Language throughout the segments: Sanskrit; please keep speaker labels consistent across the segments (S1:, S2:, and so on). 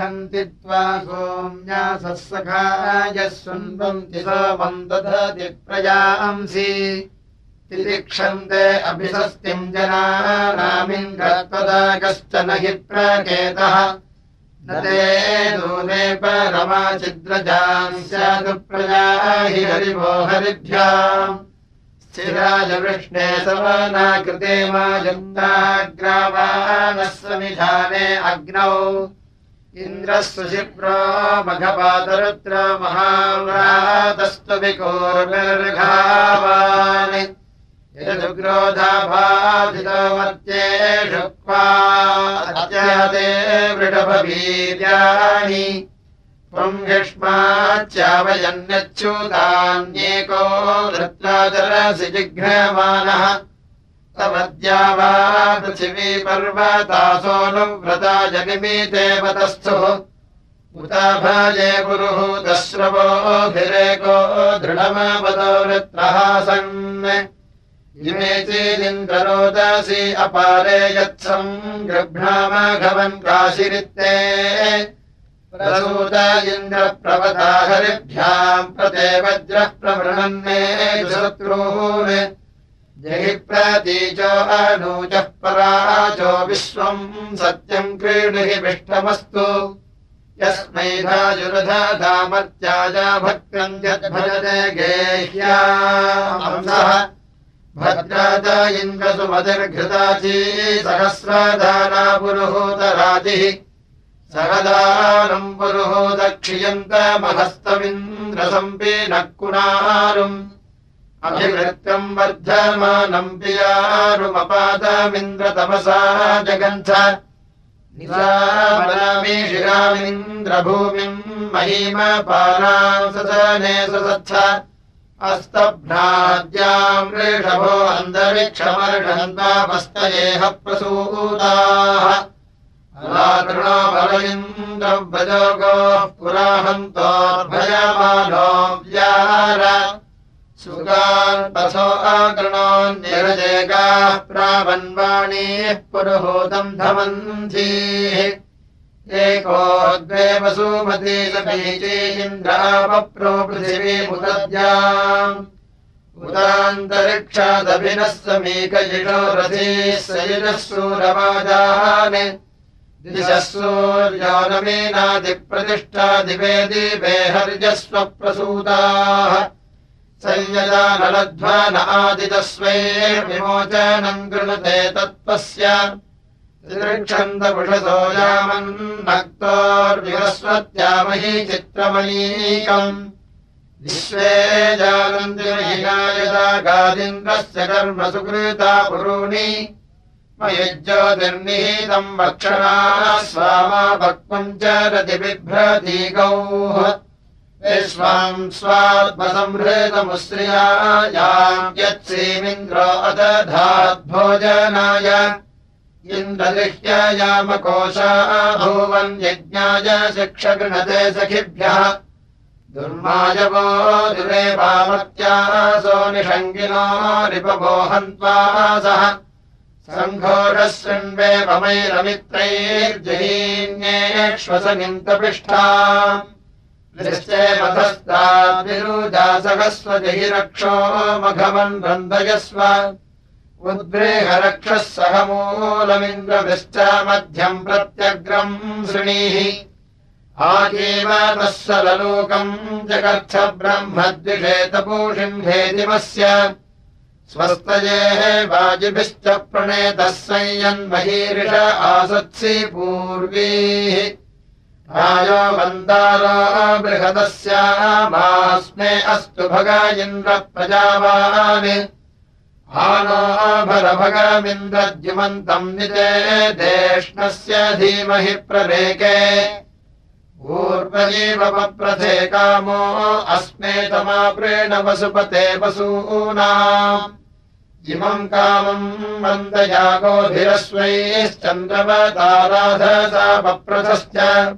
S1: तितिक्षन्ति त्वा सखायः सुन्वन्ति सोमम् दधति प्रजांसि। तितिक्षन्ते अभिषस्तिम् जनानामिन्द्रत्वदा कश्चन हि प्रकेतः। न ते दूने परमाचिद्रजाम् स्यादु प्रजा हि हरिवो हरिभ्याम्। स्थिराय वृष्णे समानाकृते मा जन्ताग्रावाणः समिधाने अग्नौ इन्द्रः सुशिप्रो मघपातरुत्र यदुग्रोधाभाधितो मत्येषु क्वा अत्यादे वृषभवीर्याणि त्वम् युष्माच्चावयन्यच्छूतान्येको वृत्राचरसि जिघ्रमाणः तवद्या वा पृथिवी पर्वतासोऽनुव्रता जनिमीते वतस्थुः उता भाजे पुरुहूतश्रवोऽभिरेको दृढमापदो वृत्रः सन् इमे चेदिन्द्ररोदसि अपारे यत्सम् गृह्णामाघवन् काशिरित्ते प्रसूत इन्द्रप्रवता हरिभ्याम् प्रते वज्रः प्रवृणन्मे शत्रून् जहि प्रतीचो अनूजः पराचो विश्वम् सत्यम् क्रीणुहि विष्टमस्तु। यस्मै धाजुरधामत्याजा भक्तम् यद्भजते गेह्यासः भद्रात इन्द्रसुमतिर्घृताची सहस्रधारा पुरुहूतराजिः सहदानम् पुरुहूतक्षियन्तमहस्तमिन्द्रसम्पीनः कुणारुम् अभिवृत्तम् वर्धमानम् पियारुमपादमिन्द्रतमसा जगन्थ। निसामरामि शिरामिन्द्रभूमिम् महीमपाराम् सदने ससत्थ अस्तभ्राद्याम् वृषभो अन्तरिक्षमर्षन्तापस्तयेह प्रसूताः। बलयिन्द्रव्रजोगोः पुराहन्तोर्भयमानो व्यार सुगान्तसो अगृणोन्निरजेगाः प्रावन्वाणीः पुरुहूतम् धमन्धीः। एको द्वे वसुमती समीची इन्द्रावप्रो पृथिवीमुदद्याम् उदान्तरिक्षादभिनः समीकयिषो रथीः सयुजः सूरवाजान्। दिशः सूर्यो नमीनादिप्रतिष्ठा दिवे दिवे हर्यस्वप्रसूताः संयजानलध्वन आदितस्वैर्विमोचनम् गृणुते तत्त्वस्य। ऋक्षन्दपुषसो यामन्नक्तोर्विहस्वत्यामही चित्रमयीकम्। विश्वे जानन्दिमहिना यदा गादिन्द्रस्य कर्म सुकृता पुरूणि। मयुज्योतिर्निहितम् वक्षणा स्वामा भक्त्वम् च रतिबिभ्रती गौः विश्वाम् स्वात्मसंहृतमुश्रियायाम् यत्सीमिन्द्रो अदधाद्भोजनाय। इन्द्रगृह्ययामकोशा भूवन् यज्ञाय शिक्षगृणते सखिभ्यः। दुर्मायवो दुरेवामत्यासो निषङ्गिनो रिपवोहन्त्वा सः। सङ्घोषः शृण्वे ममैरमित्रैर्जहीन्येष्वसनिन्तपृष्ठा दृष्टे मधस्ताद्विरुजासहस्वजहि रक्षो मघवन् रन्दयस्व उद्रेहरक्षः सह मूलमिन्द्रभिश्च मध्यम् प्रत्यग्रम् शृणीः आजीवतः सललोकम् जगर्थ ब्रह्मद्विषेतपूषिम् हेतिमस्य स्वस्तयेः वाजिभिश्च प्रणेतः संयन्महीरिष आसत्सि पूर्वीः रायो मन्दारो बृहदस्यामास्मे अस्तु भग इन्द्रप्रजावान्। आनो भरभगमिन्द्रद्युमन्तम् निते देष्णस्य धीमहि प्रवेके। पूर्वजीवपप्रथे कामो अस्मे तमाप्रेण वसुपते वसूनाम्। इमम् कामम् मन्दयागोभिरस्वैश्चन्द्रवताराधसा पप्रथश्च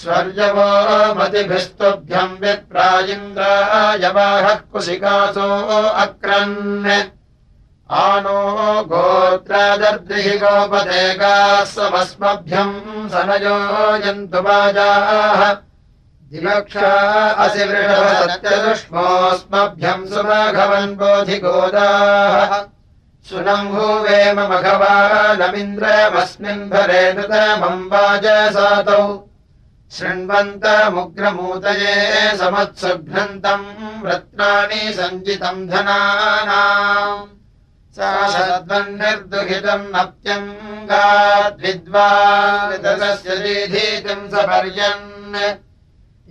S1: स्वर्यवो मतिभिस्तुभ्यम् विप्रायिन्द्रायवाहः कुशिकासो अक्रन्। आनो गो गोत्रादर्द्रिहि गोपदेगाः समस्मभ्यम् सनयो यन्तु वाजाः। दिवक्षा असि वृषभसत्यदुष्मोऽस्मभ्यम् सुमघवन् बोधिगोदाः। सुनम्भूवेम मघवानमिन्द्रमस्मिन् भरे नृतमम् वाजसातौ शृण्वन्तमुग्रमूतये समत्सुघ्नन्तम् रत्नानि सञ्चितम् धनानाम्। निर्दुहितम् अप्यङ्गाद्विद्वास्य दीधीतिम् सपर्यन्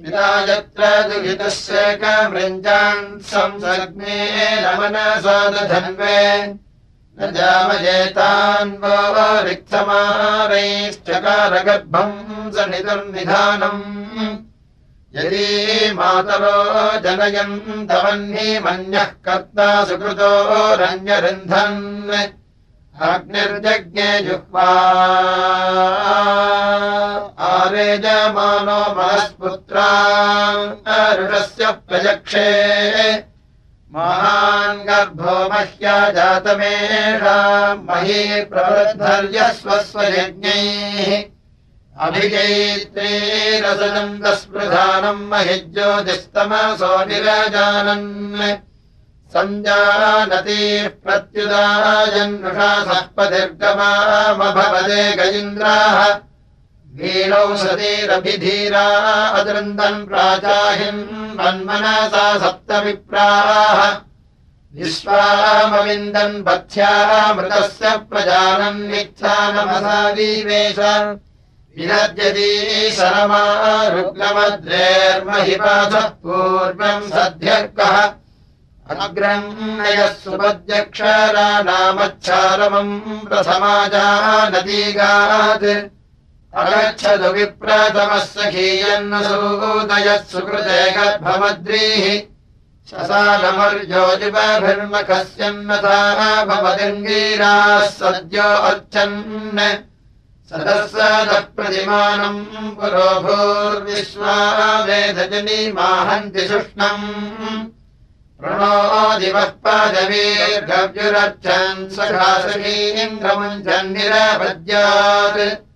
S1: पिता यत्र दुहितस्येकमृञ्जान् संसग्ने रमनसादधन्वे जामजेतान्वो रिक्तमारैश्चकारगर्भम् स निदुर्निधानम्। यदि मातरो जनयन्तवह्निमन्यः कर्ता सुकृतो रञ्जरुन्धन् अग्निर्जज्ञे जुह्वा। आरेजमानो मनस्पुत्रा ऋषस्य प्रजक्षे महान् गर्भो मह्या जातमेषाम् मही प्रवृद्धर्यस्वस्वयज्ञैः अभिजैत्रीरसनन्दस्पृधानम् महि ज्योतिस्तमसो निरजानन् सञ्जानतीः प्रत्युदायन्नुषा सर्पदीर्गमामभवदे गजीन्द्राः वीणौ सतीरभिधीरा अदृन्दन् प्राचाहिन् मन्मनसा सप्तविप्राः। विश्वामविन्दन् पथ्यामृतस्य प्रजानन् निच्छानमसावीवेश विनद्यती शरमा रुग्नमद्रेर्महिपाथः पूर्वम् सद्यः कः अग्रन्नयः सुपद्यक्षरानामच्छारमम् प्रथमाजानदीगात् अगच्छतु विप्रथमः सखीयन्न सूदयः सुकृते गर्भमद्रीः शसानमर्योजिपभिर्मखस्यन्नथा भवदिङ्गीराः सद्यो अर्चन् सदस्सदप्रतिमानम् पुरोभूर्विश्वा वेदजनीमाहन्ति शुष्णम् प्रणो दिवः पादवीर्गव्युरर्चन् सखासमीन्द्रमुञ्चन्निरभज्यात्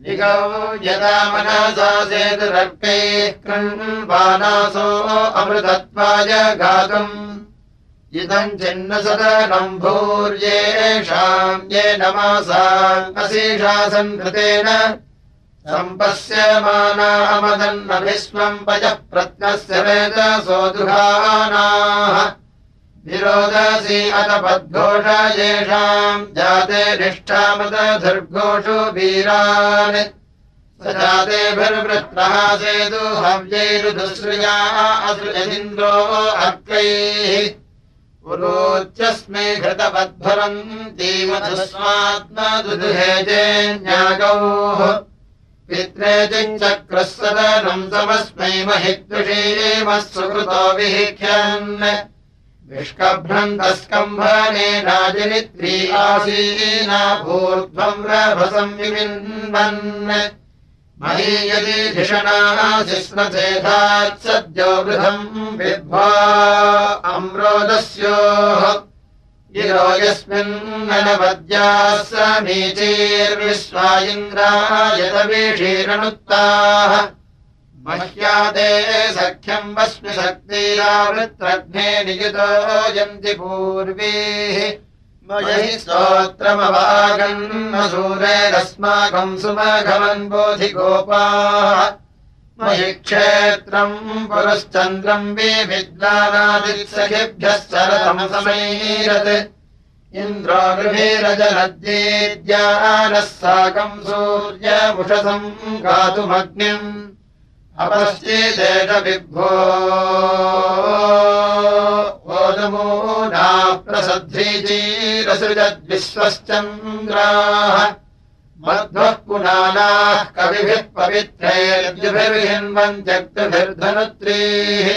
S1: यदा मनसा सेतुरर्कैः कृण्वानासो अमृतत्वाय गातुम् इदम् चिन्नसदनम् भूर्येषाम् ये नमासाम् अशेषासन् कृतेन। सम्पश्यमानामदन्नभिस्वम् पयः प्रत्नस्य वेदसो दुहानाः विरोदसि अतपद्घोष येषाम् जाते निष्ठामदधुर्घोषु वीरान्। स जातेभिर्वृत्रः सेतु हव्यैरुदुश्रिया असृजदिन्द्रो अर्कैः। पुरोच्यस्मै घृतवद्भरन्तीमधुस्वात्मदुहेजेन्यागौः पित्रे चक्रः सदनम् समस्मै महित्विषीमः सुकृतो विहिख्यन् विष्कभ्रन्तस्कम्भनेनाजनित्री आसीना भूर्ध्वम् रभसम् विविन्वन् मही यदि धिषणासिस्मथेधात् सद्यो वृथम् विद्वा अम्रोदस्योः। गिरो यस्मिन्ननवद्याः समीचीर्विश्वा इन्द्रायतवीषीरनुत्ताः मह्यादे सख्यम् वस्मि शक्तिरावृत्रघ्ने नियुतो यन्ति पूर्वीः। मयि स्तोत्रमवागन् सूरेरस्माकम् सुमघवन् बोधिगोपाः। मयि क्षेत्रम् पुरश्चन्द्रम् विद्वानादित्सखिभ्यः शरतम् समैरत्। इन्द्रो गृभीरजनद्येद्यानः साकम् सूर्यमुषसम् गातुमग्निम् अपश्चेदेशविभ्भो ओदमूना प्रसध्रीचीरसृजद्विश्वश्चन्द्राः मध्वः पुनानाः कविभिः पवित्रैर्युभिर्हिन्वन् त्यक्तभिर्धनुत्रीः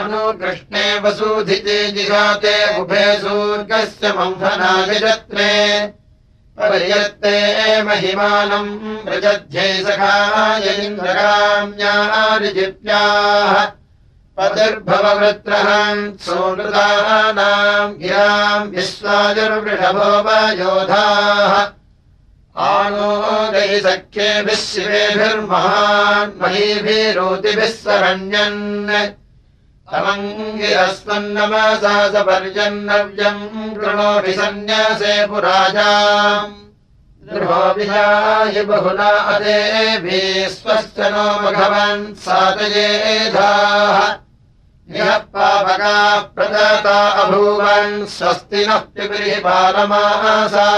S1: अनुकृष्णे वसूधिते जिघाते उभे सूर्गस्य मन्थनाभिजत्रे पर्यत्ते महिमानम् व्रजध्ये सखाय इन्द्रकाम्यारिजिप्याः पतिर्भववृत्रहम् सोनृतानाम् गिराम् विश्वाजुर्वृषभोपयोधाः आनोदै सख्येभिः शिवेभिर्महान् महीभिरोतिभिः सरण्यन् तमङ्गिरस्वन्नमसा स पर्यन्नव्यम् कृणोभि सन्न्यासे पुराजा। हि बहुना अदेभि स्वश्च नो मघवन् सातयेधाः यः पावका प्रदाता अभूवन् स्वस्ति नः पिबृहि बालमासा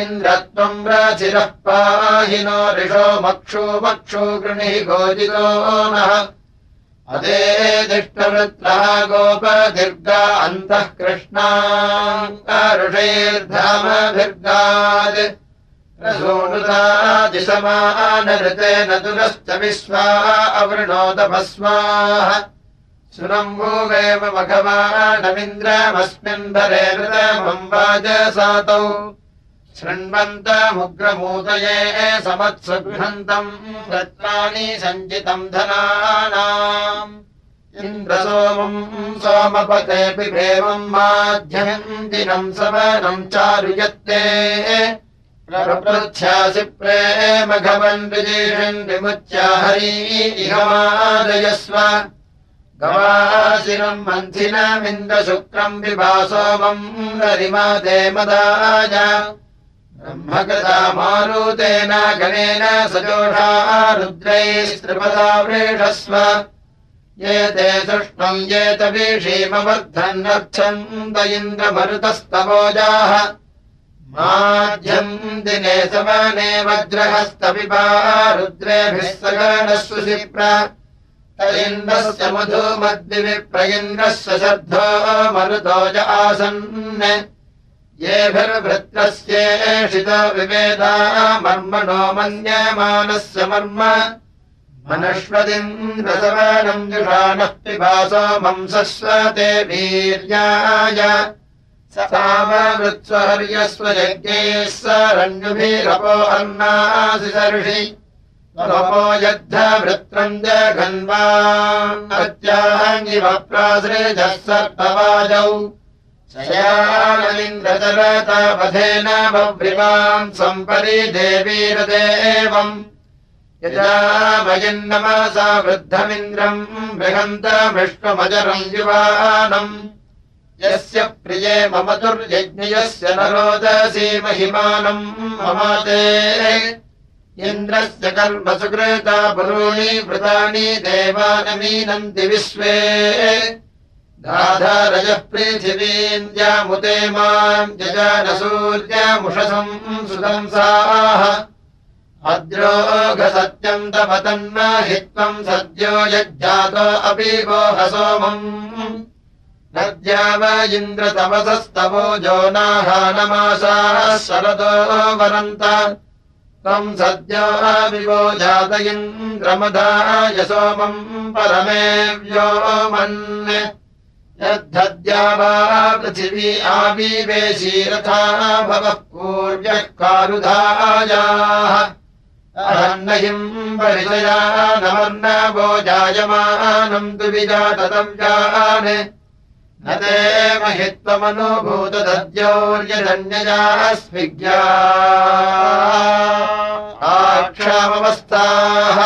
S1: इन्द्रत्वम् रचिरः पाहि नो ऋषो मक्षो मक्षो गृणिः गोजितो नः अदे दिष्टवृत्रः अन्तः कृष्णा ऋषैर्धामभिर्गात् दिशमानऋतेन दुरश्च विश्वा अवृणोदभस्वाः सुरम्भूवेव मघवानमिन्द्रमस्मिन् भरे ऋतमम् वाजसातौ शृण्वन्तमुग्रमूदये समत्सुगृहन्तम् रत्नानि सञ्चितम् धनानाम्। इन्द्रसोमम् सोमपतेऽपि भेवम् माध्यम् दिनम् समनम् चारुयत्ते प्रपृच्छासि प्रेमघवन् विजीषन् विमुच्या हरी इहमादयस्व गवाशिरम् मन्थिनमिन्द्रशुक्रम् विभासोमम् नरिमा देमदाय ब्रह्मकृता मारुतेन गणेन सजोषा रुद्रैस्त्रिपदा वृषस्व। ये ते सुष्णम् ये तवीषीमवर्धन्नच्छन्द इन्द्रमरुतस्तवोजाः। माध्यम् दिने समाने वज्रहस्तपिबा रुद्रेभिः सगणः इन्द्रस्य मधुमद्विप्र इन्द्रस्य श्रद्धो मरुतोज आसन् येभिर्भृत्रस्येषितो विवेदा मर्मणो मन्यमानस्य मर्म। मनश्वदिन्द्रसमानम् जुषानः पिबासो मंसस्वते वीर्याय। सामवृत्स्वहर्यस्व यज्ञैः सरण्युभिरपो अन्नासि सर्षि। रपो यद्धवृत्रम् जघन्वात्याङ्गिवप्रासृजः सर्पवाजौ शयानलिन्द्रतरतापथेन बभ्रिवाम् सम्परि देवीरदेवम् यजा वयन्नमसा वृद्धमिन्द्रम् बृहन्तमिष्टमजरम् युवानम्। यस्य प्रिये मम दुर्यज्ञयस्य न रोदसी महिमानम् ममाते। इन्द्रस्य कर्म सुकृता पुरूणि वृतानि देवानमीनन्ति विश्वे दाधारजः पृथिवीन्द्यामुते माम् जजानसूर्यमुषसम् सुदंसाः अद्रोघसत्यम् तपतन्न हि त्वम् सद्यो यज्जातो अपि गोहसोमम्। नद्या व इन्द्रतपसस्तवो जो नाहानमासाः शरदो वरन्त। त्वम् सद्यो विवो जात इन्द्रमधाय सोमम् परमेव्योमन् यद्धद्या वा पृथिवी आविवेशीरथा भवः पूर्व्यः कारुधायाः। अहन्नहिम् परिचया नमर्नवो जायमानम् तु विजातव्यान् न ते महित्वमनुभूतदद्यौर्यधन्यजास्मिज्ञा आक्षामवस्थाः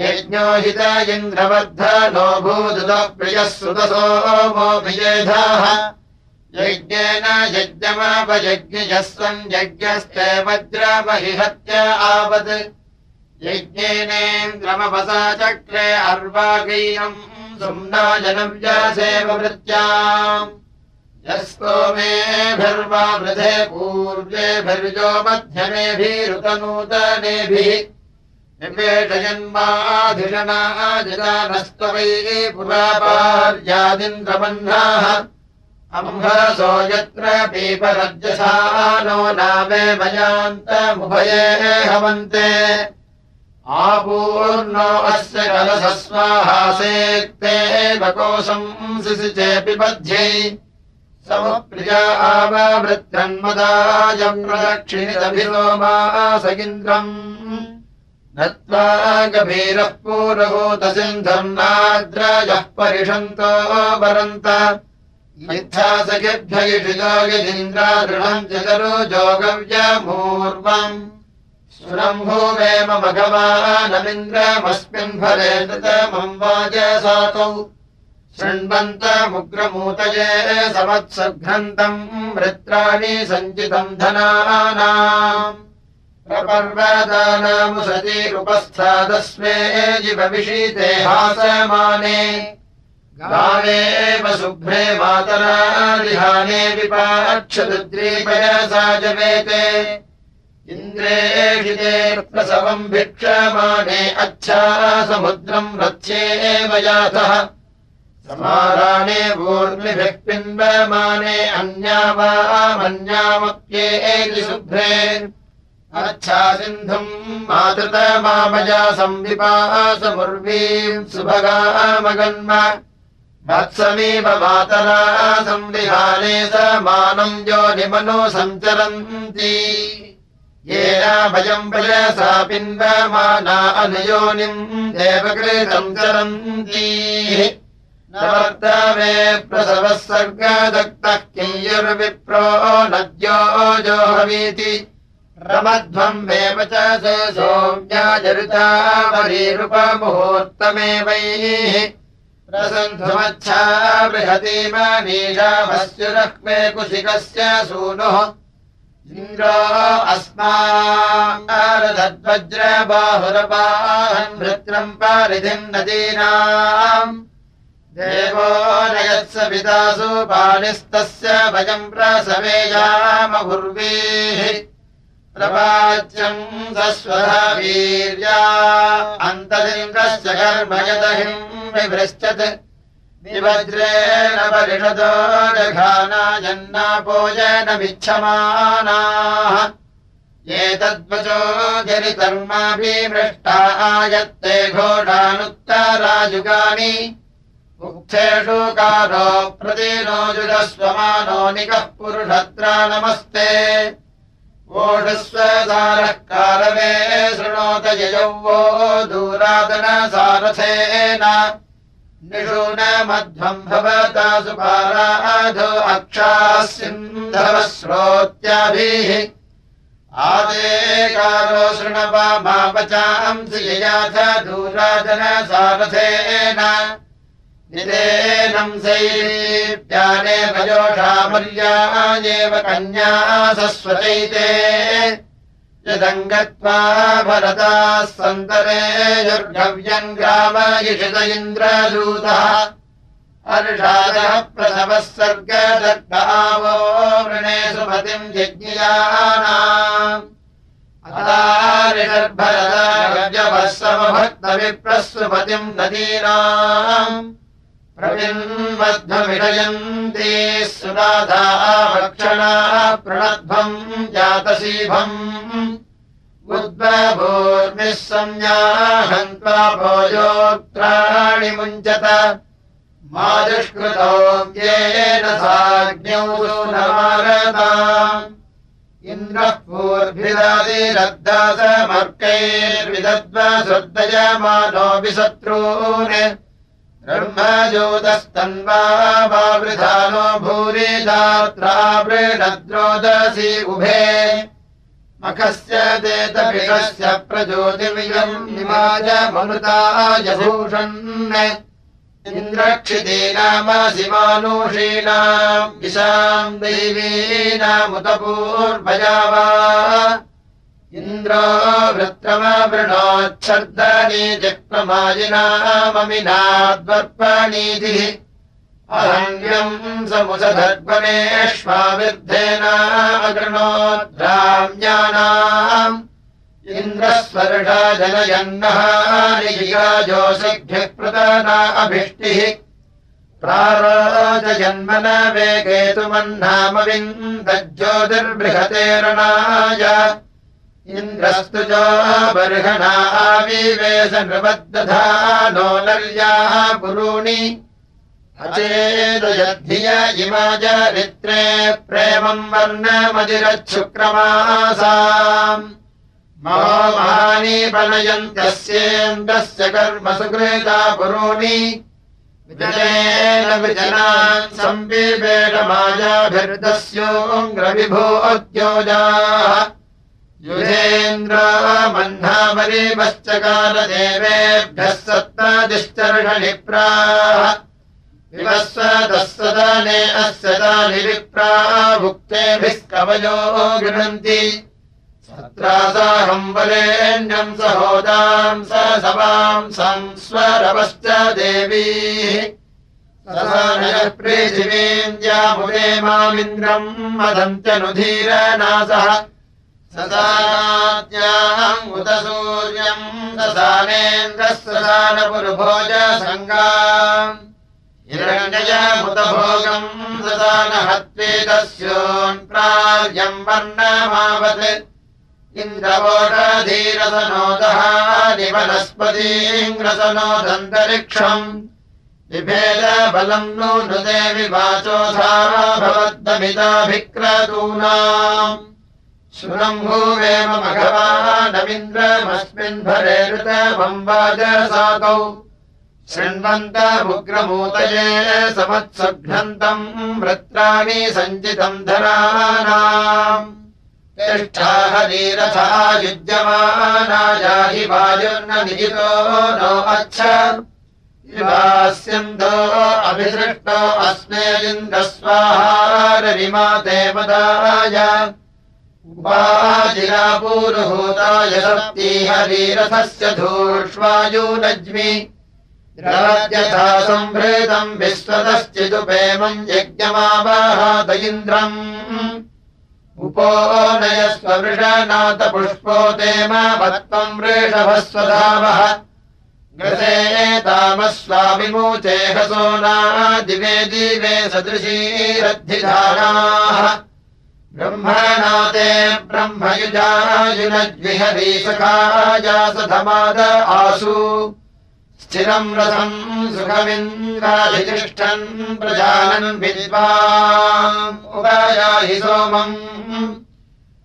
S1: यज्ञो हित इन्द्रवर्धनो भूतः प्रियः सुतसोमोऽभियेधाः यज्ञेन यज्ञमापयज्ञयः सञ्जज्ञस्ते वज्रमहिहत्य आवत्। यज्ञेनेन्द्रमपसा चक्रे अर्वागीयम् सुम्ना जनव्यासेवृत्याम् यस्तो मेभिर्वा वृधे पूर्वेभिर्जो मध्यमेभिरुतनूतनेभिः निपेषयन्माधिषणाजिदानस्त्ववै पुरापार्यादिन्द्रबह्नाः अम्भसो यत्र पीपरजसा नो नामे मयान्तमुभये हवन्ते। आपूर्णो अस्य कलसस्वाहासेत्ते वकोशम् शिशि चेऽपि बध्यै। समुप्रिया आववृत्रन्मदायम् प्रदक्षिणितभिलोमास इन्द्रम् नत्वा गभीरः पूरभूतसिन्धर्नाद्राजः परिषन्तो वरन्त मिथ्यासखिभ्यगिषिजोगिन्द्रादृढम् चतरो जोगव्यमूर्वम्। सुरम्भूवेम भगवानमिन्द्रमस्मिन् फले नृतमम् वाजसातौ शृण्वन्तमुग्रमूतये समत्सघ्नन्तम् वृत्राणि सञ्चितम् धनानाम् प्रपर्वदानामुसतीरुपस्थादस्मे जिवविषीते हासमाने। गावेव शुभ्रे मातरादिहाने विपाक्षदुद्रीपयसा जवेते। इन्द्रेषिते प्रसवम् भिक्षमाणे अच्छा समुद्रम् रथ्येव यातः समाराणे भूर्मिभिः पिन्वमाने अन्या वामन्यामप्येति शुभ्रे अच्छा सिन्धुम् मातृतमामजा संविपासमुर्वीम् सुभगामगन्म वत्समीव मातरा संविहाने समानम् योनिमनो सञ्चरन्ति येन भयम् प्रयसा पिन्वमाना अनुयोनिम् देवकृतम् चरन्ति नवर्तवे प्रसवः सर्गदक्तः किञ्युर्विप्रो नद्यो जोहवीति रमध्वम् वेव च स सोम्याजरुतावरीरुपमुहूर्तमेवैः प्रसन्धुमच्छा बृहतीमनीषामस्युरह्वे कुशिकस्य सूनुः इन्द्रो अस्मारदध्वज्रबाहुरपाहन् भृत्रम् पारिधिम् नदीनाम् देवो नयत्स पितासु पाणिस्तस्य भजम् प्रसवेयामभुर्वीः प्रवाच्यम् सस्वधा वीर्या। अन्तरिन्द्रस्य कर्मयदहिम् विभृश्चत् विवज्रेण परिषदो जघानायन्नापोजनमिच्छमानाः एतद्वचो जरितर्माभिमृष्टा आयत्ते घोषानुत्तराजुगानि। उक्थेषु कारो प्रतिनोजुरस्वमानो निकः पुरुषत्रा नमस्ते वोढस्वदारकारवे शृणोत ययौ वो दूरादन सारथेन। निषून मध्वम् भवता सुपाराधो अक्षासिन्धव श्रोत्याभिः आदेकारो शृणवामापचांसि ययाथ दूरादन सारथेन। सैप्याने भजोषामल्यायेव कन्या सस्वचैते। यदङ्गत्वा भरताः सन्तरे युर्गव्यम् ग्रामयिषित इन्द्रदूतः। अर्षादः प्रसवः सर्गदग्धावो वृणे सुमतिम् यज्ञयानाम्। अतारिषर्भरदागव्यवः समभक्तविप्रसुपतिम् नदीनाम् प्रविन्मध्वमिषयन्ती सुनाथा भक्षणा प्रणध्वम् जातसीभम् उद्बभूर्मिः संज्ञाहन्त्वा भोजोक्त्राणि मुञ्चत। मा दुष्कृतो येन साज्ञौ सुनमारता। इन्द्रः पूर्भिदादिरद्दासमर्कैर्विदद्वसुर्दयमानोऽपि शत्रून् ब्रह्मज्योतस्तन्वावृधानो भूरि दात्रावृणद्रोदसी उभे। मखस्य देतभिषस्य प्रज्योतिमियम् निमाजमनुताय भूषन् इन्द्रक्षितीनामसिमानुषीणाम् विशाम् दैवीनामुतपूर्वया वा इन्द्रो जक्प्रमाजिनाममिनाद्वर्पणीतिः अरण्यम् समुसधर्पणेष्वाविद्धेनागृणोद्राम्यानाम् इन्द्रस्वर्षा जनयन्नहारियोषिभ्यः प्रदाना अभिष्टिः प्रारोचयन्मन वेगेतुमह्नामविन्दज्योतिर्बृहतेरणाय इन्द्रस्तु च बर्हणा आविवेश नृपद्दधा नो नर्याः पुरूणि अचेदयद्धिय इमा चरित्रे प्रेमम् वर्णमदिरच्छुक्रमासाम् महानि बनयन्त्यस्येन्द्रस्य कर्म विजनान् संविवेडमायाभिर्दस्योऽङ्ग्रविभो अद्योजाः युधेन्द्र मह्नामरीपश्चकारदेवेभ्यः सत्तादिश्चर्षणिप्राः। विवस्वतः सदाने अस्य तानि विप्राः भुक्तेभिः कवयो गृह्णन्ति। सत्रासाहम् वरेण्यम् सहोदाम् स सवाम् संस्वरवश्च देवीः। पृथिवीम् द्यामुदे मामिन्द्रम् मदन्त्यनुधीरनासः सदाद्याम् उत सूर्यम् सदानेन्द्रस्वदानपुरुभोज सङ्गा हिरण्यमुतभोगम् सदानहत्वेदस्योन्प्रार्यम् वर्णमावत्। इन्द्रवोषधीरसनोदः निवनस्पतीङ्ग्रसनोदन्तरिक्षम् बिभेदबलम् नु नृदेवि वाचोधा भवद्दमिताभिक्रतूनाम् शृणम्भूवेम भगवानमिन्द्रमस्मिन् भरे ऋतमम्बाजसातौ शृण्वन्तमुग्रमूतये समत्सुघ्नन्तम् वृत्राणि सञ्चितम् धरानाम् तिष्ठा हरीरथा युज्यमानायाहि वायुर्न निजितो नो अच्छ। इवास्यन्तो अभिसृष्टो अस्मेलिन्द्रस्वाहारविमाते मदाय उपाजिरापूरुभूताय सप्ती हरीरथस्य धूष्वायूनज्मि द्रवद्यथा सम्भृतम् विश्वतश्चिदुपेमम् यज्ञमावाहात इन्द्रम् उपो नयस्व वृषनाथपुष्पोतेम वत्त्वम् वृषभस्वधावः। गते तामस्वामिमूचे हसोना दिवे दिवे सदृशीरद्धिधाराः ब्रह्मणाते ब्रह्मयुजायुनज्विहरीसखायासधमाद आसु। स्थिरम् रथम् सुखमिन्द्राधितिष्ठन् प्रजानन् विद्वा उपायाहि सोमम्।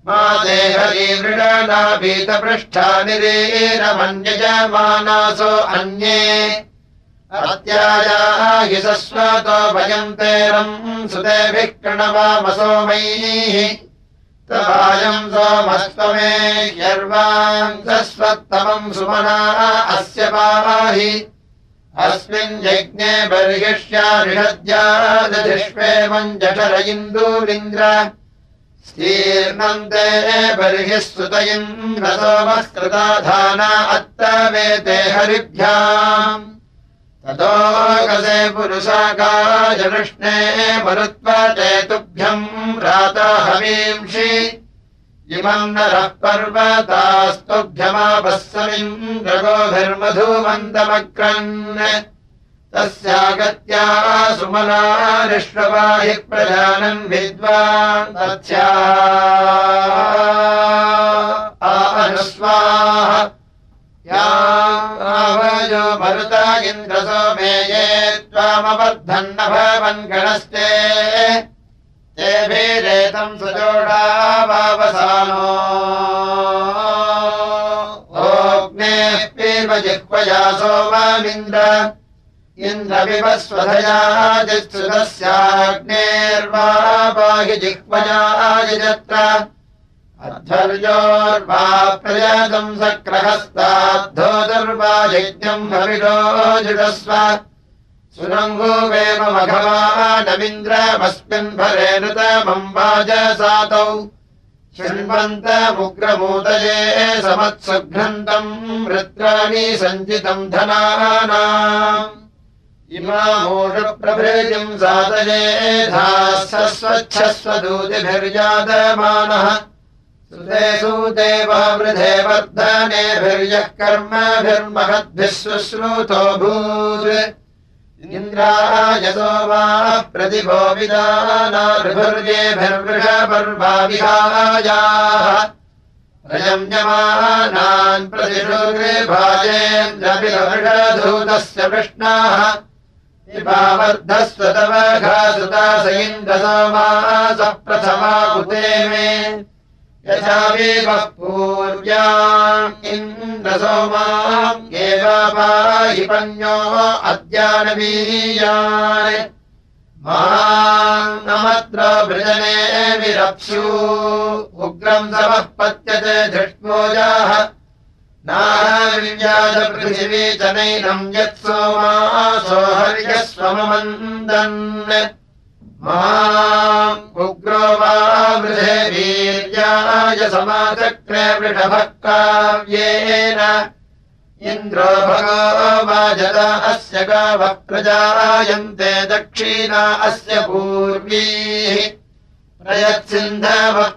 S1: मा देहरी मृगनाभीतपृष्ठा निरीरमन्यजमानासो अन्ये अत्यायाहि सस्वतो भयन्तेरम् सुतेभिः कृणवामसोमैः तवायम् सोमस्त्वमे ह्यर्वाम् सस्वत्तमम् सुमना अस्य पाहि अस्मिन् यज्ञे बर्हिष्यारिषद्यादधिष्वेमम् जठर इन्दूरिन्द्र स्तीर्णन्ते बर्हिः सुत इन्द्रसोमः कृताधाना अत्तवेते हरिभ्याम् ततोगसे पुरुषाकायकृष्णे मरुत्वते तुभ्यम् राताहवींषि इमम् नरः पर्वतास्तुभ्यमापःसमिन्द्रगोभिर्मधुमन्तमक्रन् तस्यागत्या सुमनारिष्ववाहि प्रजानन् विद्वान् तस्या अनुस्वाः यावयो मरुता इन्द्रसोमेये त्वामवर्धन्न भवन् गणस्ते। तेभिरेतम् सुजोडा वावसानो। ओग्नेः पीर्वजिह्वया सोमामिन्द्र। इन्द्रविवस्वधया जित्सुतस्याग्नेर्वा पाहि जिह्वया यजत्र अध्वर्योर्वा प्रयातम् सक्रहस्ताद्धो दुर्वा यज्ञम् हविडो जुडस्व सुरङ्गोवेम मघवानमिन्द्रमस्मिन् भरे नृतमम् वाजसातौ शृण्वन्तमुग्रमूतये समत्सुघ्नन्तम् वृत्राणि सञ्चितम् धनानाम्। इमामूषप्रभृतिम् सादये धास्वच्छस्वदूतिभिर्जातमानः सुते सुदेवा वर्धनेभिर्यः कर्मभिर्महद्भिः शुश्रुतोऽभूत् इन्द्रायसो वा प्रतिभो विदानाभिर्जेभिर्वृषपर्वाविहायाः रजम्यमानान् प्रतिषुगृभाजेन्द्रभिरवृषधूतस्य कृष्णाः विभावर्धस्व तव घासुता स इन्द्रसोमास प्रथमा कुते मे यथावेवः पूर्व्या इन्द्रसोमाम् एव पाहि पन्योः अद्यानवीयान् महामत्र वृजने विरप्स्यू। उग्रम् समः पत्यते धृष्मोजाः नारविव्याजपृथिवी च नैनम् यत्सोमासोहर्यस्वमन्दन् उग्रो वा वृधे वीर्याय समाचक्रे वृषभः काव्येन इन्द्रो भगो वाजदा अस्य गावः प्रजायन्ते दक्षिणा अस्य पूर्वीः प्रयत्सिन्धवः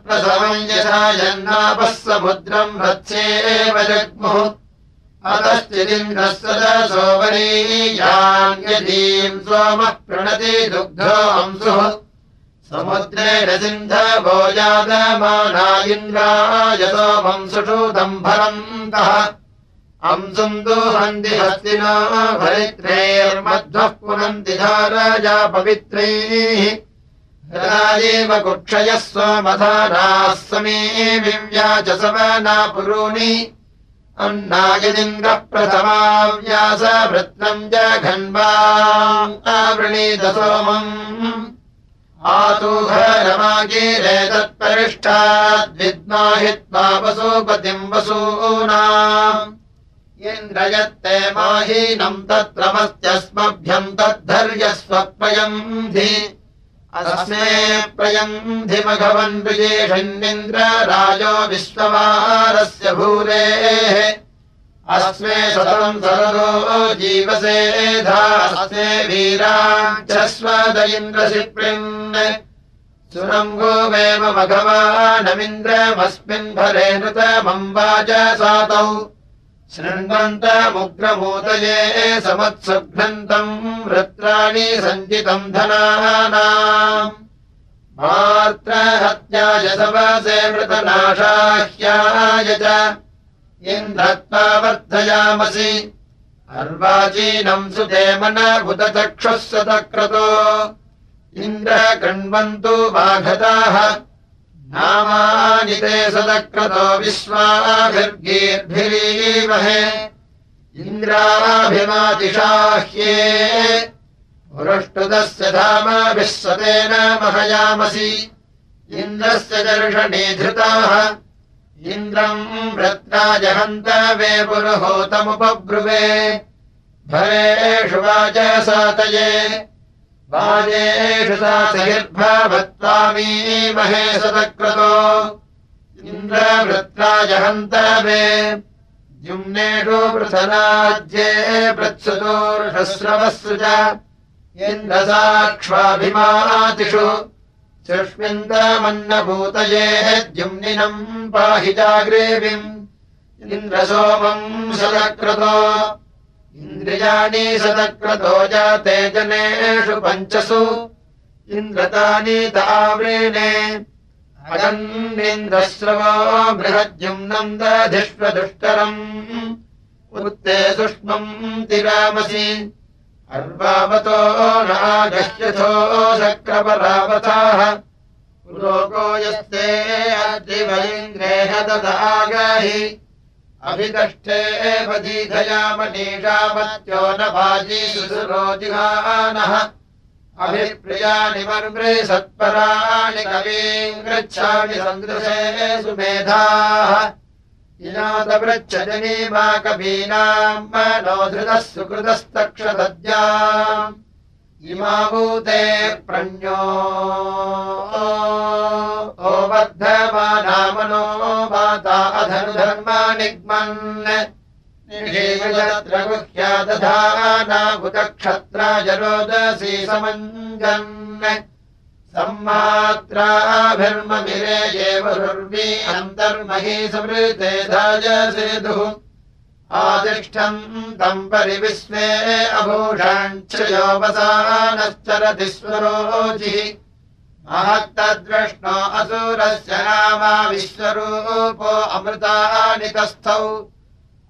S1: यन्नापः समुद्रम् रथ्येव जग्मुः सदसोपरीयान्यदीम् सोमः प्रणति दुग्धो अंसुः समुद्रेण इन्द्राय सोमम् सुषूतम् फलन्तः अंसुम् दुहन्ति हस्तिनो भरित्रैर्मध्वः पुनन्ति धाराजा पवित्रैः। एव कुक्षयः स्वमधानाः समे विव्याच सवना पुरूणि अन्नायदिन्द्रः प्रथमाव्यास वृत्तम् च घन्वावृणीत सोमम् आतूहरमागीरे तत्परिष्ठाद्विद्माहित्वा वसूपतिम् वसूना इन्द्रयत्ते माहीनम् तत्रमस्त्यस्मभ्यम् तद्धर्यस्वप्रयम् धि अस्मे प्रयन्धिमघवन् विजेषन्निन्द्र राजो विश्ववारस्य भूरेः। अस्मे सतम् सररो जीवसेधास्मे वीराक्षस्वद इन्द्रशिप्रिन् सुरङ्गोवेव मघवानमिन्द्रमस्मिन् फले नृतमम्बाच सातौ शृण्वन्तमुग्रमूतये समत्सुघ्नन्तम् वृत्राणि सञ्चितम् धनानाम् मात्रहत्याय सवसे मृतनाशाह्याय च इन्द्रत्वा वर्धयामसि अर्वाचीनम् सुदेमनभुतचक्षुः सतक्रतो इन्द्र कृण्वन्तु बाघताः नामानि ते सदक्रतो विश्वाभिर्गीर्भिरीमहे इन्द्राभिमातिशाह्ये। पुरुष्टुतस्य धामाभिः महयामसि। इन्द्रस्य दर्शने धृताः। इन्द्रम् व्रत्राजहन्त वे पुरुहोतमुपब्रुवे। भरेषु वाच सातये वाजेषु सा सहिर्भवत्वामीमहे सदक्रतो इन्द्रवृत्राजहन्तवे जुम्नेषु पृथराज्ये प्रत्सुतोर्षस्रवस्सु च। इन्द्रसाक्ष्वाभिमातिषु सुष्मिन्दमन्नभूतये द्युम्निनम् पाहि चाग्रेविम् इन्द्रसोमम् सदक्रतो इन्द्रियाणि सदक्रतो जाते जनेषु पञ्चसु। इन्द्रतानि ताव्रेणे अजन्निन्द्रस्रवो बृहद्युम्नम् दधिष्वदुष्टरम् उत्ते सुष्मम् तिरामसि। अर्वावतो नागह्यथो शक्रपरावथाः। लोको यस्ते अद्रिवलिङ्ग्रेह ददागहि अभिकष्ठे एव दीधयामनीषामत्यो न वाजी सुरोजिहानः अभिप्रियाणि मर्मृ सत्पराणि कवीम् गच्छामि सन्दृशे सुमेधाः। इनादपृच्छजनी मा कवीनाम् नो धृतः इमाभूते प्रणो ओ वर्धमानामनो माता अधनुधर्मानिग्मन् निषेत्र गुह्या दधानाभुतक्षत्राजरोदसी समञ्जन् सम्मात्राभिर्ममिरे एवरुर्वी अन्तर्मही समृते धाजसेतुः आतिष्ठम् तम् परिविश्वे अभूषाञ्छयोपसानश्चरति स्वरोचिः। महत्तद्विष्णो असुरस्य नामा विश्वरूपो अमृतानि तस्थौ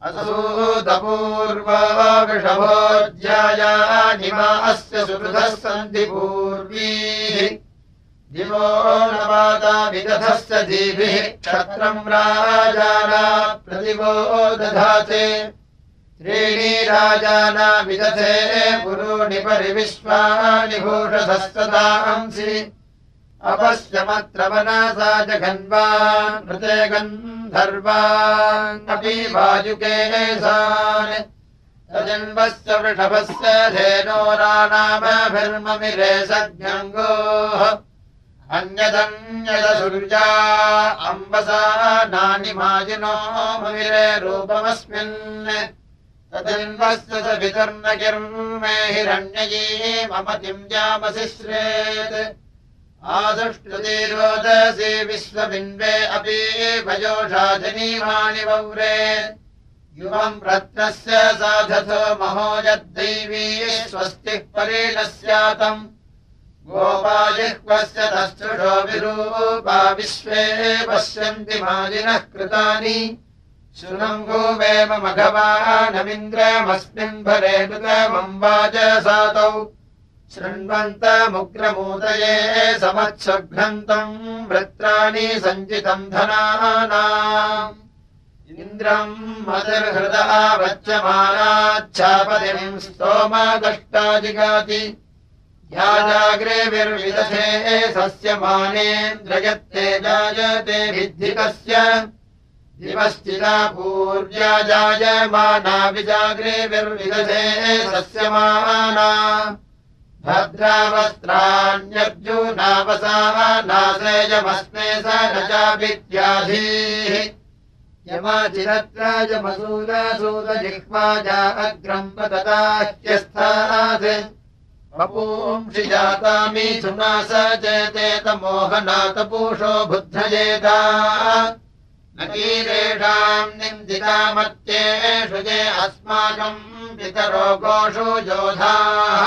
S1: असूतपूर्वा विषभोज्यायानि मा अस्य सुहृदः सन्ति पूर्वीः दिवो नवाता विदधस्य दीभिः क्षत्रम् राजाना प्रतिवो दधाते। त्रीणि राजाना विदधे गुरूणि परिविश्वानि भूषधस्तदांसि अपश्यमत्र मनसा जघन्वा मृते गन्धर्वापि वायुकेशान् सजन्वस्य वृषभस्य धेनोरानामभिर्ममिरे सज्ञङ्गोः अन्यदन्यदसुर्या अम्बसा नानि माजिनो ममिरे रूपमस्मिन्। तजन्वस्य स वितर्न किर्मे हिरण्ययी मम किम् जामसि श्रेत्। आसुष्टुति रोदसी विश्वबिन्वे अपि भयोषा जनीमानि वौरे युवम् रत्नस्य साधथो महो यद्दैवी स्वस्तिः परेण स्यातम् गोपाजिह्वस्य तस्तुषो विरूपा विश्वे पश्यन्ति मालिनः कृतानि। शृणम् गोवेम मघवानमिन्द्रमस्मिन् भरे कृतमम्बाज सातौ। शृण्वन्तमुग्रमूदये समत्सघ्नन्तम् वृत्राणि सञ्चितम् धनानाम्। इन्द्रम् मतिर्हृदा वच्यमानाच्छापतिम् स्तोमादष्टाजिगाति याजाग्रेभिर्विदधे सस्यमानेन्द्रयत्ते जायते भिद्धिकस्य दिवश्चिता पूर्व्या जायमाना विजाग्रेभिर्विदधे सस्यमाना। भद्रावस्त्राण्यर्जुनावसाः नासेयमस्मे स न चाभित्याधीः। यमाचिरत्रायमसूरसूदजिह्वाजा अग्रम् वदताह्यस्थात् वपूंषि जातामीथुना स चेतेतमोहनातपूषो बुद्धयेता न कीरेषाम् निन्दितामत्येषु ये अस्माकम् पितरो गोषु योधाः।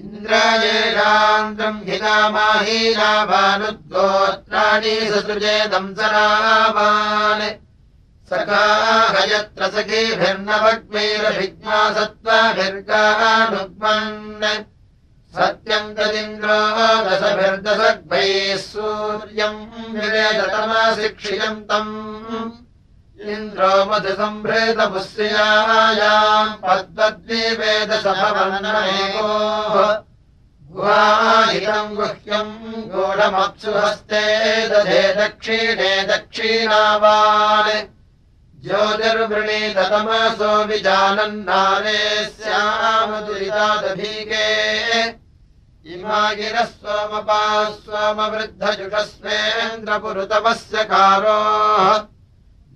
S1: इन्द्रायेषान्द्रम् हितामाहीनाभानुद्गोत्राणि ससृजे दंसरावान् सखाहयत्र सखीभिर्नवग्मैरभिज्ञा सत्त्वाभिर्गानुग्मन् सत्यम् तदिन्द्रो दशभिर्दशग्भैः सूर्यम् विवेदतमाशिक्षियन्तम् इन्द्रो मधुसम्भृतमुस्यायाम् पद्मद्विवेदसभवन्नमेकोः गुहाहितम् गुह्यम् गूढमप्सुहस्ते दधे दक्षिणे दक्षिणावान् ज्योतिर्वृणीततमसो विजानन्नारे स्यामदुरितादभीके इमा गिरः सोमपा सोमवृद्धजुषस्वेन्द्रपुरुतमस्य कारोः।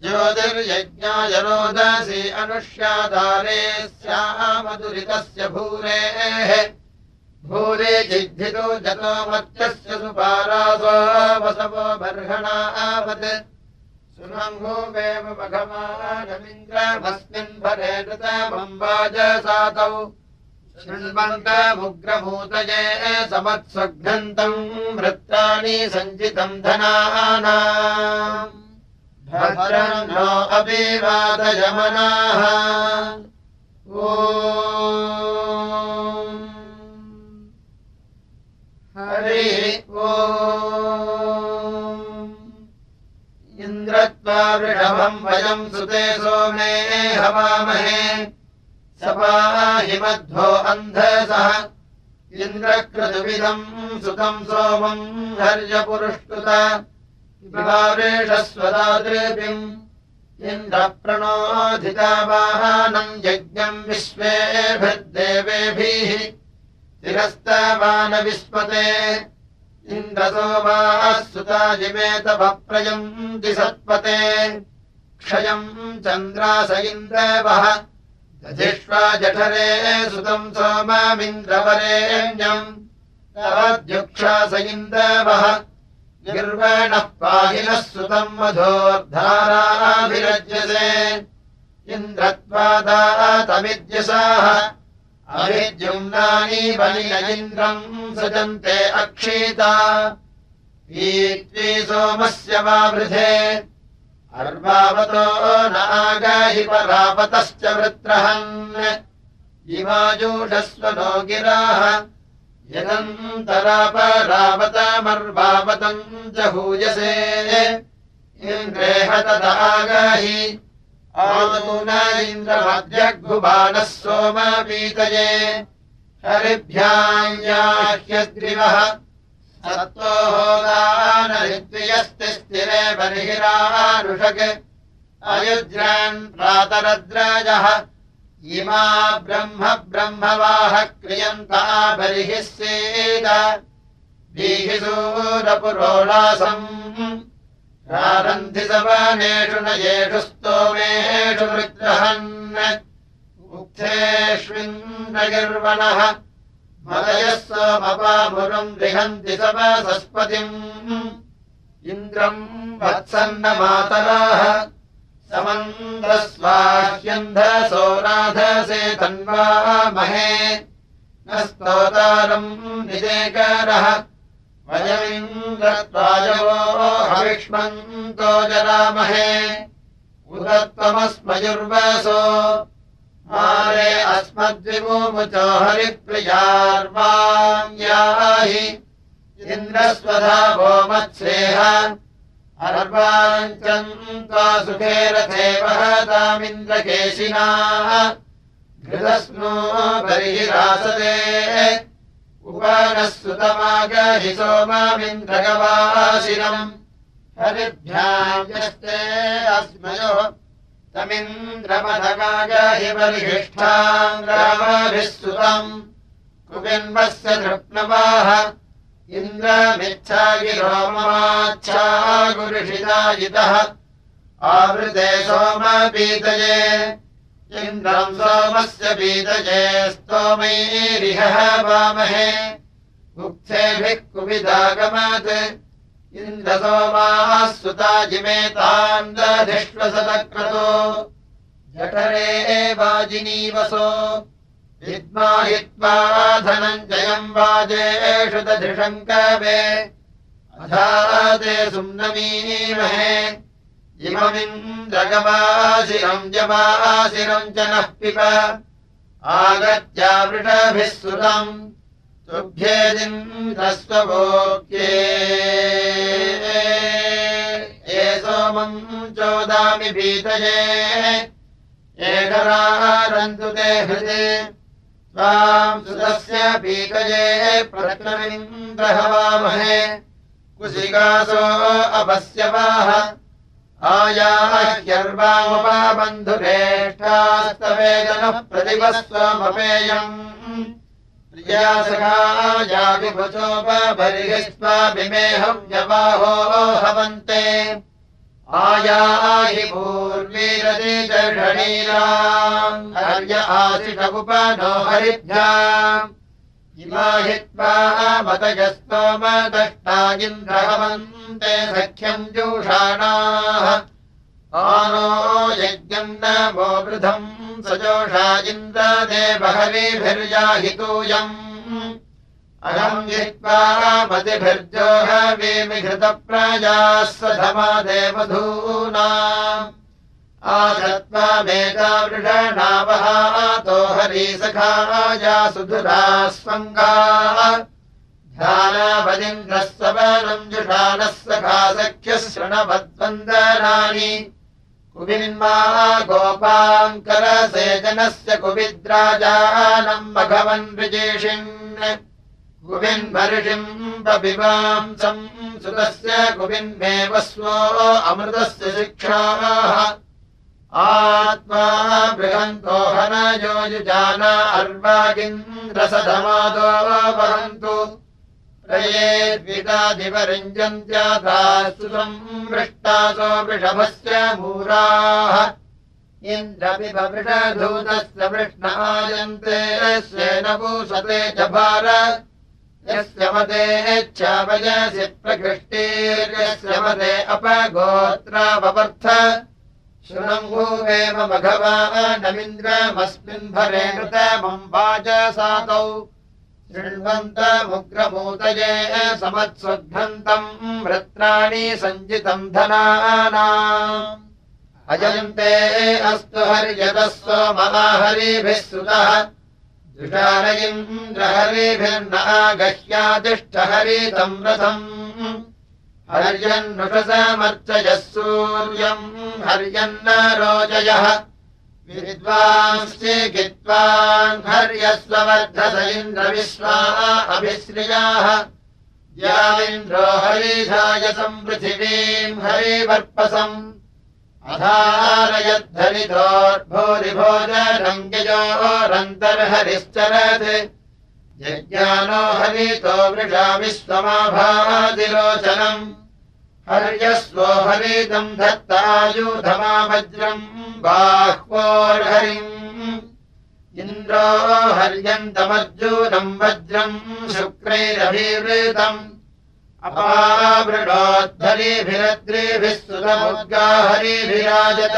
S1: ज्योतिर्यज्ञाय रोदसी अनुष्यादारे स्यामदुरितस्य भूरेः। भूरे जिद्धितो जतो मत्यस्य सुपारासो वसवो बर्हणावत् सुनम्भूवेव मघमानमिन्द्रमस्मिन् भरे कृतमम्बाज सातौ। शृण्वन्तमुग्रभूतये समत्स्वघ्नन्तम् वृत्तानि सञ्चितम् धनानाम्। भद्रम् नो अभिवादयमनाः। ओ हरि ओ वृषभम् वयम् सुते सोमे हवामहे। सपाहिमध्वो अन्धसः इन्द्रकृतुविदम् सुतम् सोमम् हर्यपुरुष्टुत। विभावेशस्वदादृपिम् इन्द्रप्रणोधितावाहानम् यज्ञम् विश्वेभिर्देवेभिः तिरस्तवानविस्मते इन्द्रसोमाः सुता जिमेतभप्रयम् दिसत्पते क्षयम् चन्द्रास इन्द्रवः। दधिष्वा जठरे सुतम् सोमामिन्द्रवरेण्यम्। तवद्युक्षास इन्द्रवः। निर्वणः पाहिनः सुतम् मधोर्धाराभिरज्यसे। इन्द्रत्वादातमिद्यसाः अभिद्युम्नानि बलिन इन्द्रम् सजन्ते अक्षीता। पीत्वी सोमस्य वा वृधे। अर्वावतो नागाहि परापतश्च वृत्रहन्। इमाजूषस्व नो गिराः यदन्तरापरावतमर्वावतम् च हूयसे इन्द्रेह तदागाहि इन्द्रमध्यग्भुबाणः सोमपीतये। हरिभ्याह्यग्रिवः सत्त्वोदानरिद्वियस्ति स्थिरे बर्हिरानुषक्। अयुज्रान् प्रातरद्राजः। इमा ब्रह्म ब्रह्मवाह क्रियन्ता बर्हिः सीद। दीहिसूरपुरोलासम् सवनेषु न येषु स्तोमेषु विग्रहन् मुक्तेष्विन्द्रगिर्वणः मलयः सोमपामुरम् गृहन्ति सपसस्पतिम्। इन्द्रम् वत्सन्नमातराः समन्द्रस्वाह्यन्धसो राधसे तन्वामहे न स्तोतारम् निदेकरः वयमिन्द्रत्वाजवो हविष्मन्तो जरामहे उदत्तमस्मयुर्वसो। मारे अस्मद्विमुचो हरिप्रियार्वाङ्याहि इन्द्रस्वधा वो मत्स्रेह अर्वाञ्चम् त्वा सुखे रथे वहतामिन्द्रकेशिनाः। घृतस्नो बर्हिरासदे उपनः सुतमागहि सोमामिन्द्रगवासिनम्। हरिभ्याजस्ते अस्मयो तमिन्द्रमधकागहि बर्हिष्ठाङ्गाभिः सुतम् कुपिन्वस्य धृप्नवाः इन्द्रमिच्छागिरोममाच्छा गुरुषिदायितः आवृते सोमपीतये इन्द्रम् सोमस्य पीतये स्तोमैरिहः वामहे। मुक्तेभिः कुपिदागमत् इन्द्रसोमाः सुताजिमेताम् दधिष्वसदक्रतो। जठरे वाजिनीवसो। विद्मा हित्वा धनञ्जयम् वाजेषु दधिषम् कवे अधाते सुम्नमीमहे इममिन्द्रगवासिरम् जवासिरम् च नः पिब। आगत्यावृषभिः सुतम्। तुभ्येदिन्द्रस्वभोक्ये ये सोमम् चोदामि भीतये। एकरारन्तु ते हृदे। त्वाम् सुतस्य पीकये प्रत्नमिन्द्रहवामहे कुशिकासो अपश्यवाः आयाह्यर्वामुपाबन्धुरेष्ठास्तवेदनः प्रतिवस्त्वमपेयम् प्रियासखायाविभुचोपबर्हिस्त्वाभिमेहव्यवाहो हवन्ते। आयाहि पूर्वीरति षणीराम् हर्य आशिषमुपनो हरिभ्या इमा हित्वा मतयस्तोमदष्टा इन्द्रहवन्ते सख्यम् जोषाणाः। आनो यज्ञम् न वो वृथम् सजोषा इन्द्रदेवहरिभिर्याहितूयम्। अहम् जित्वा मतिभिर्जोहवीमिघृतप्रजाः सधमा देवधूना आचत्वामेका वृषणावहातो हरीसखाया सुधुरा स्वङ्गा। ध्यानावदिन्द्रः सबलम् जुषानः सखा सख्यः शृणवद्वन्दनानि। कुविन्मा गोपाङ्करसेजनस्य कुविद्राजानम् मघवन् विजेषिन् कुविन्मर्षिम् बपिवांसम् सुतस्य कुविन्मेव स्वो अमृतस्य शिक्षाः आत्मा बृहन्तो हनयोजुजाना अर्वागिन्द्रसधमादो वहन्तु वृष्टासो वृषभस्य मूराः। इन्द्रपिबवृषधूतस्य वृष्णायन्ते स्वेन पूसते च भार। यस्य मतेच्छावयसि प्रकृष्टिर्यस्य मते अपगोत्रावपर्थ शृणङ्गूवेव मघवानमिन्द्रमस्मिन् भरे कृतमम् वाजसातौ शृण्वन्तमुग्रमूतये समत्स्वघ्नन्तम् वृत्राणि सञ्जितम् धनानाम्। अजन्ते अस्तु हर्यतः स्वमहाहरिभिः सुतः। गह्यातिष्ठहरितम् रथम् हर्यन्नुषसमर्चयः सूर्यम् हर्यन्न रोचयः विद्वांश्चिकित्वान् हर्यस्ववर्धस इन्द्रविश्वा अभिश्रियाः। यामिन्द्रो हरिधायसम् पृथिवीम् हरिवर्पसम्। अधारयद्धरितोर्भूरिभोजरङ्गयोरन्तर्हरिश्चरत् यज्ञानो हरितो वृषा विश्वमाभातिरोचनम् हर्यस्वो हरितम् धत्तायुधमा वज्रम् बाह्वोर्हरिम्। इन्द्रो हर्यन्तमर्जूनम् वज्रम् शुक्रैरभिवृतम्। अपावृणोद्धरिभिरद्रिभिः सुतमुद्गा हरिभिराजत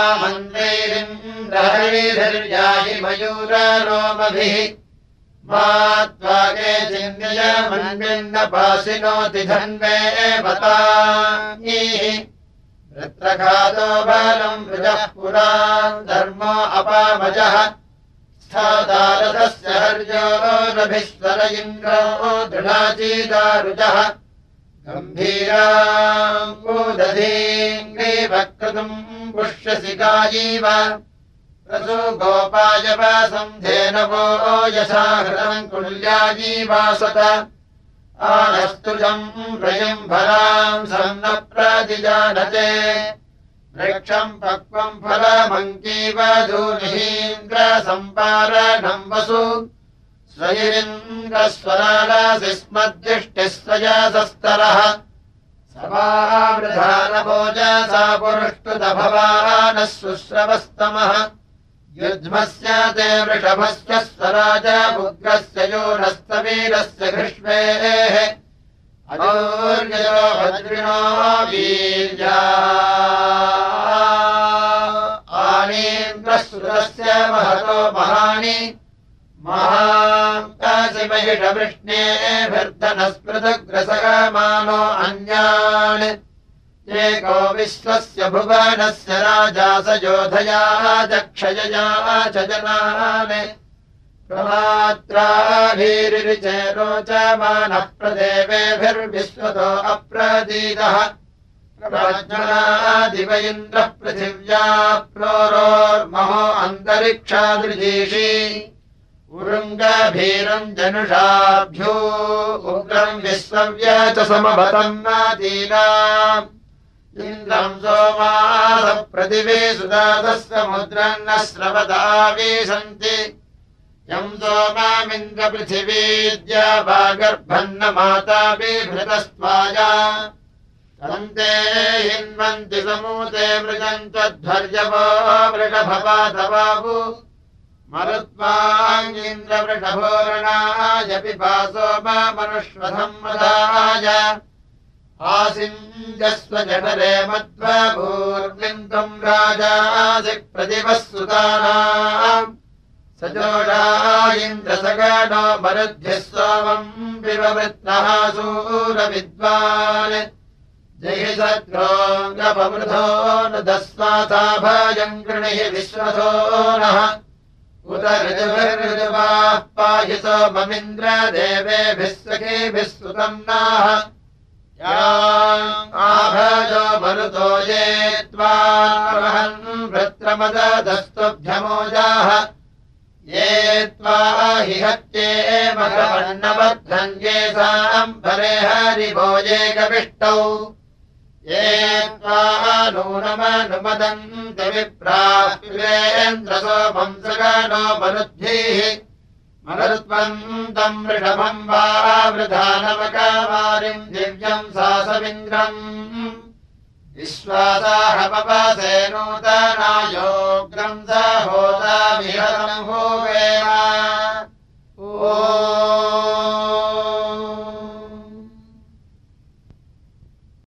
S1: आमन्त्रैरिन्द्रहरिधर्याहि मयूररोमभिः धन्वे वता वृत्रघातो बालम् वृजः पुरा। धर्मो अपामजः। स्थादारथस्य हर्योरभिस्वर इन्द्रो दृढाचीदारुजः गम्भीराङ्गूदधीङ्ग्रीवक्रतुम् पुष्यसि गायीव प्रसु गोपायवसन्धेनवो यथा हृतम् कुल्यायीवासत आनस्तुजम् प्रयम् फलाम् सन्न प्रतिजानते। वृक्षम् पक्वम् फलमङ्कीवधूनिहीन्द्रसम्पारणम् वसु। स्वयिरिन्द्रस्वरालसि स्मद्दिष्टिः स्वजासस्तरः समावृधानभोजसा पुरुष्टुतभवानः शुश्रवस्तमः युध्मस्य ते वृषभस्य स्वराजमुग्रस्य योनस्तवीरस्य घृष्मेः अजोर्ययो भद्रिणो वीर्या। आनीन्द्रश्रुतस्य महतो महानि। महाकाशिमहिषवृष्णेभिर्धनस्पृतग्रसगमानो अन्यान् एको विश्वस्य भुवनस्य राजा स योधया चक्षयया च जनान्। प्रमात्राभिरिचे रोचमानः प्रदेवेभिर्विश्वतो अप्रदीतः प्रज्ञादिव इन्द्रः पृथिव्या प्रोरोर्महो अन्तरिक्षादृजीषि। उरुङ्गभीरम् जनुषाभ्यो उग्रम् विश्वव्या च समभतम् नादीना इन्द्रम् सोमासप्रतिवे सुदातस्य मुद्रम् न स्रवदा विशन्ति यम् सोमामिन्द्रपृथिवीद्या वा गर्भन्न माता बिभृतस्त्वाया तन्ते हिन्वन्ति समूते मृगम् त्वध्वर्यवो वृषभपातबाहु मरुत्वाङ्गीन्द्रवृषभोरणाय पिपासो मा मनुष्वधम् मदाय आसिञ्जस्व जठरे मध्वभूर्मिम् त्वम् राजासि प्रतिभः सुतानाम्। स जोषा इन्द्रसगणो मरुद्भिः विववृत्तः सूरविद्वान्। जहि सद्रोऽङ्गपमृधो न दस्माथा भयम् गृणिः विश्वथो नः। उत ऋजुभिर्ऋजुवाः पाहि सोममिन्द्रदेवेभिः सखीभिः सुतम् नाः आभजो मरुतो ये त्वाहन् वृत्रमदस्तुभ्यमोजाः ये त्वा हि हत्ये मघवन्नबद्धङ्गे साम्भरे हरिभोजे कविष्टौ ये त्वा नूनमनुमदन्ति विप्राप्युवेन्द्रसोमम् सगनो मरुद्भिः मरुत्वन्तम् वृषभम् वा वृधानवकावारिम् दिव्यम् सासविन्द्रम्। विश्वासा हसे नूतनायोग्रम् स होता मिहनुभूवे ओ